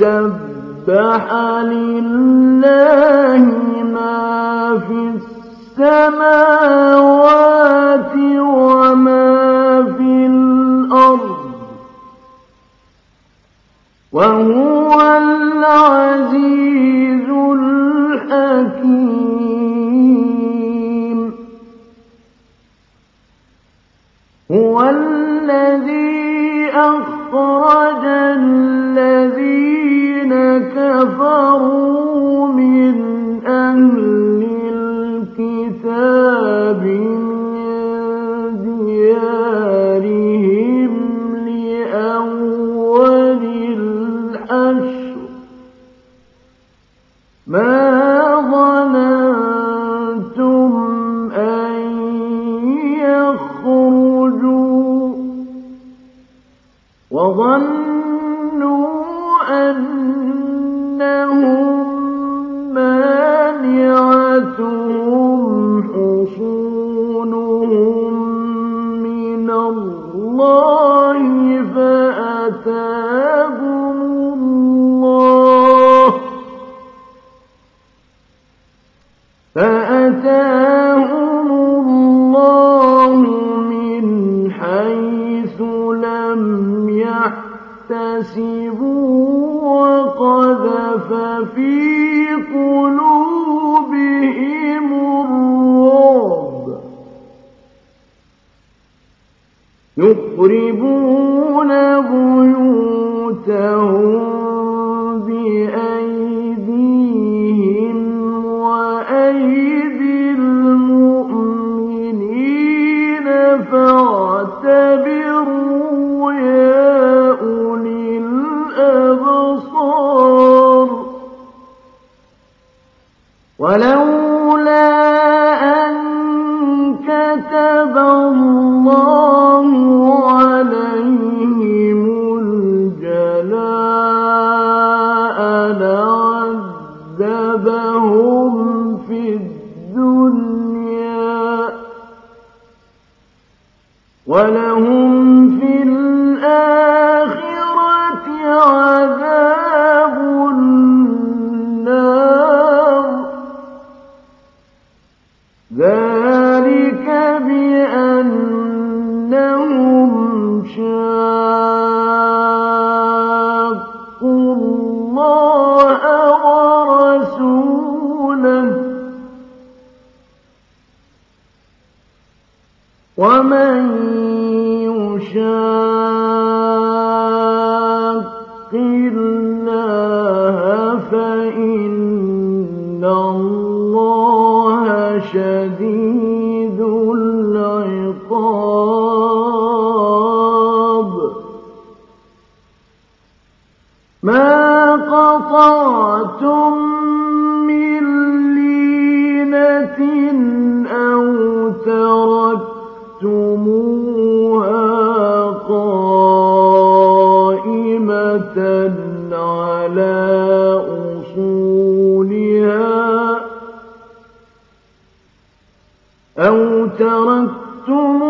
سبح لله ما في السماوات وما في الأرض وهو كتب الله ومن يشاء أو تركتم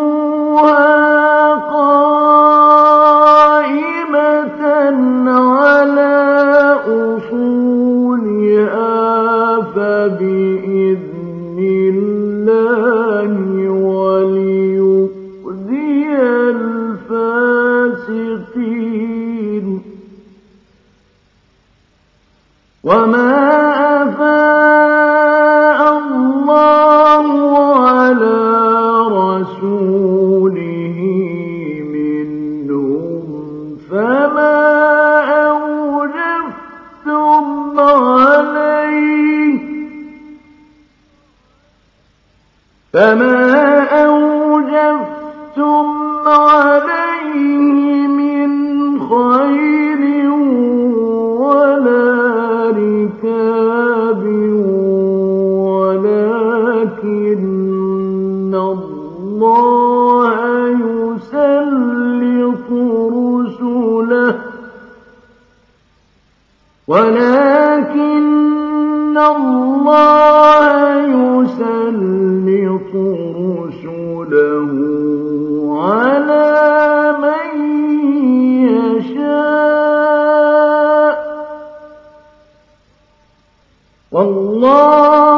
فما والله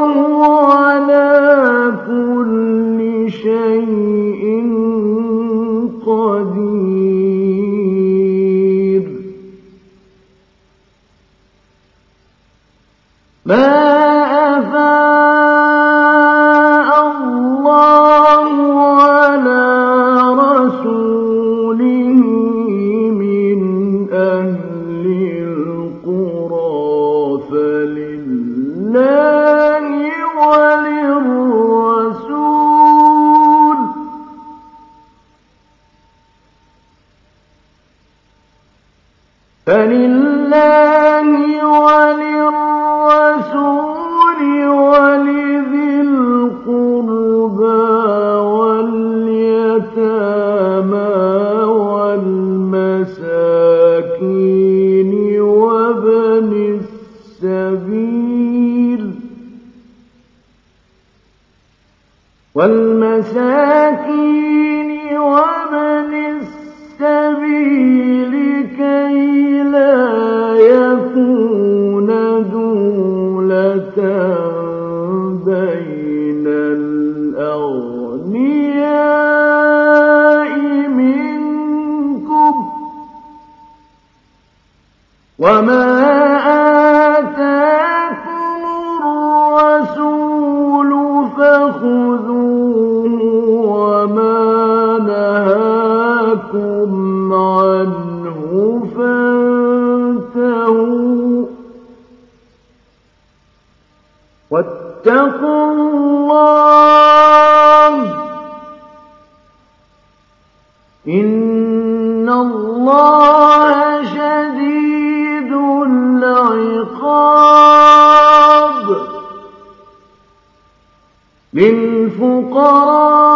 فلله وللرسول ولذي القربى واليتامى والمساكين وابن السبيل وما للفقراء.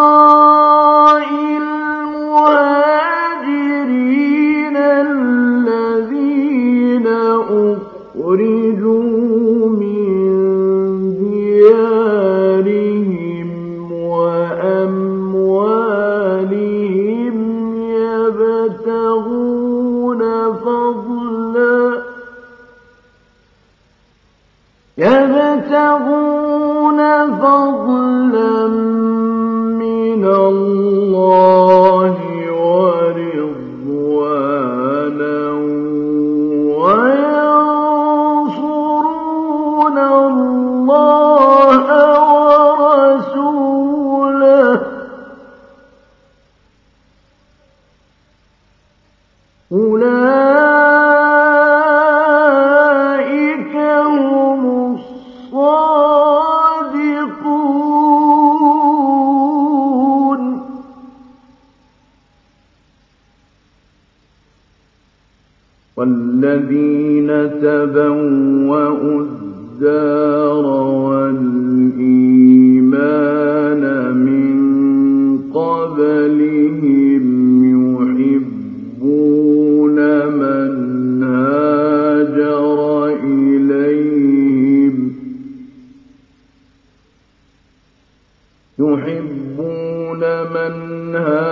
من هاجر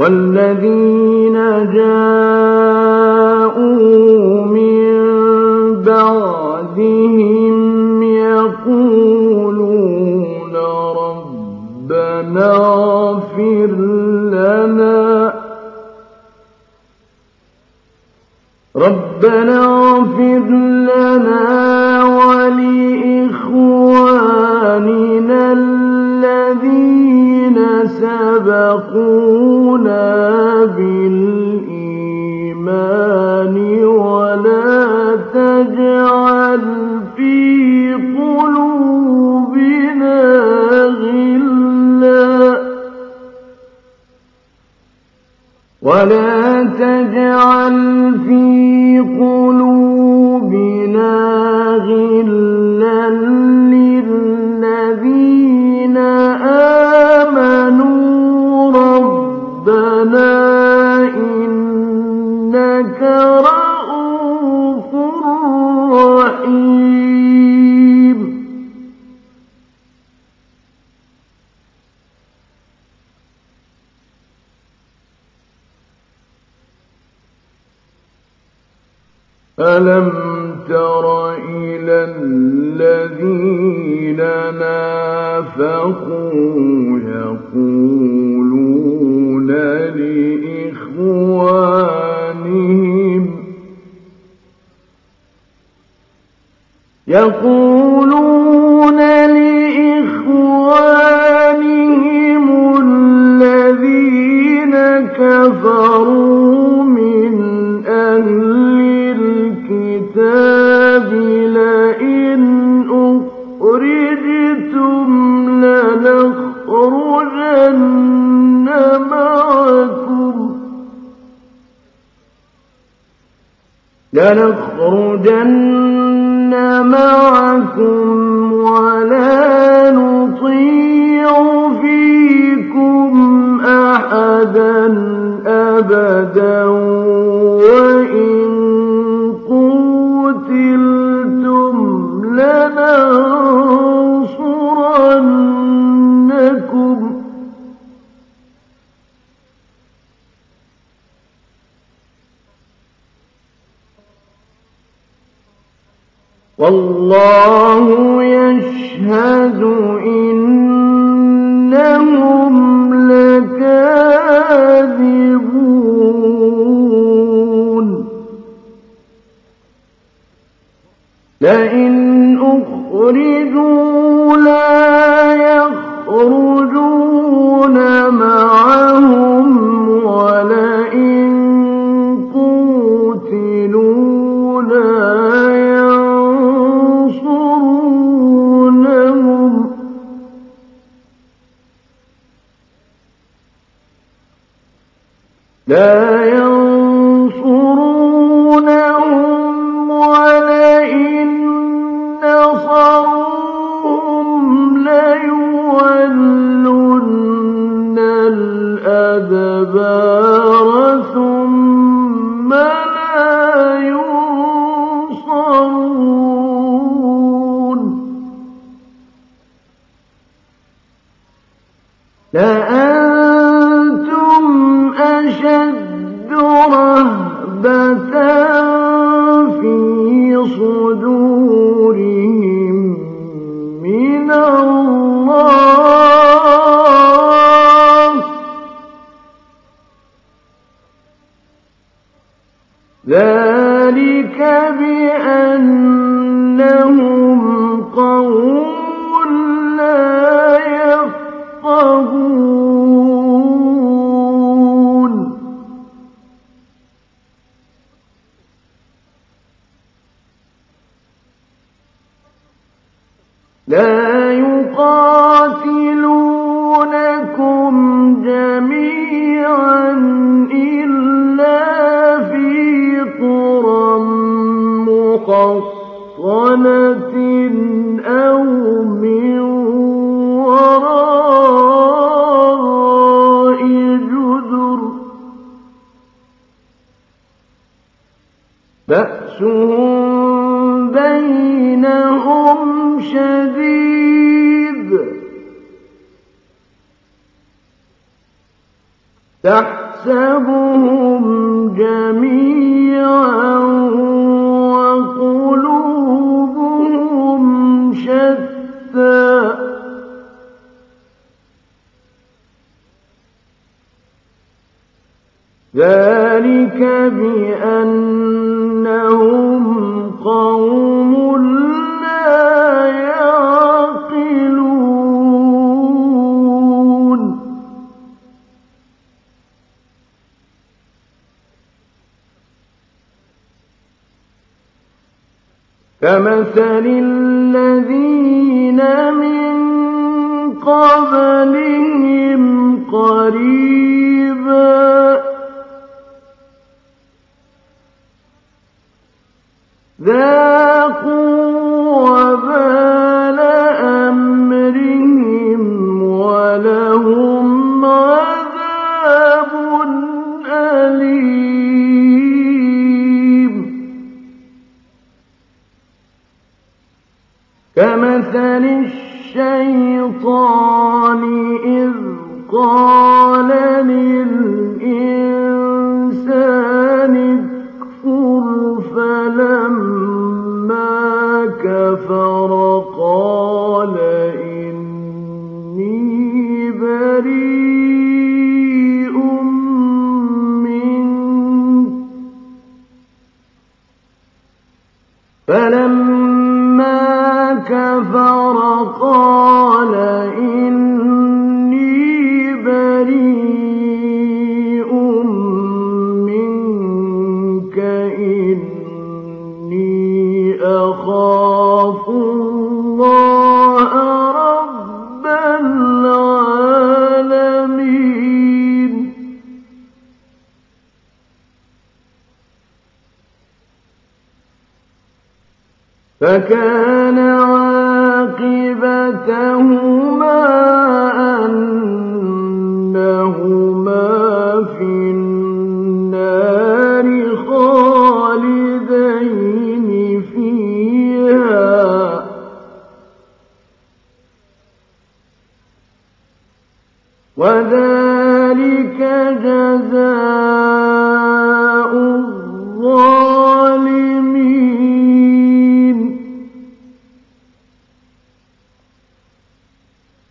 والذين جاءوا ولا تجعل في قلوبنا ألم تر إلى الذين نافقوا يقول لنخرجن معكم ولا نطيع فيكم أحدا أبدا والله يشهد إنهم لكاذبون. لئن أبا قوم تحسبهم جميعا وقلوبهم ذلك بأن كمثل الذين من قبلهم قريب فكان عاقبتهما أن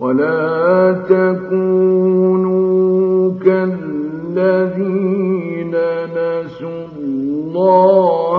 ولا تكونوا كالذين نسوا الله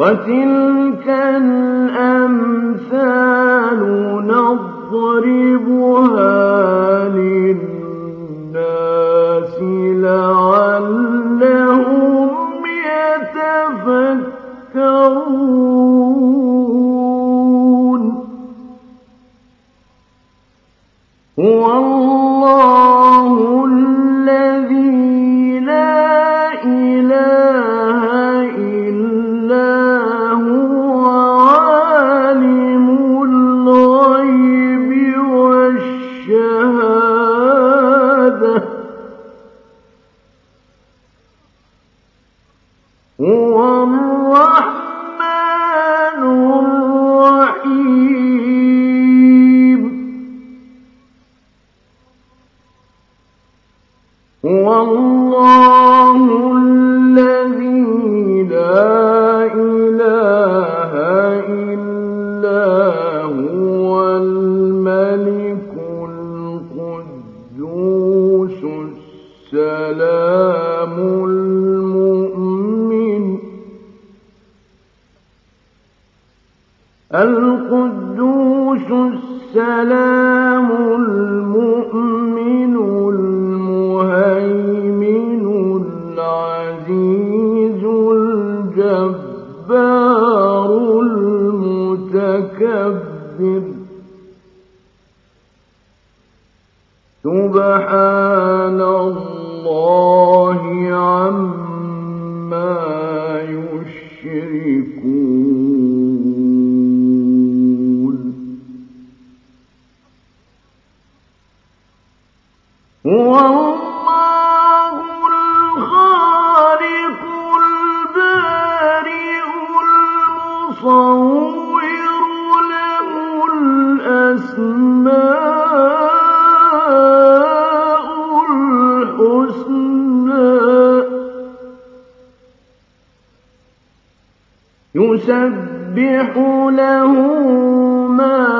وتلك الأمثال السلام يسبح له ما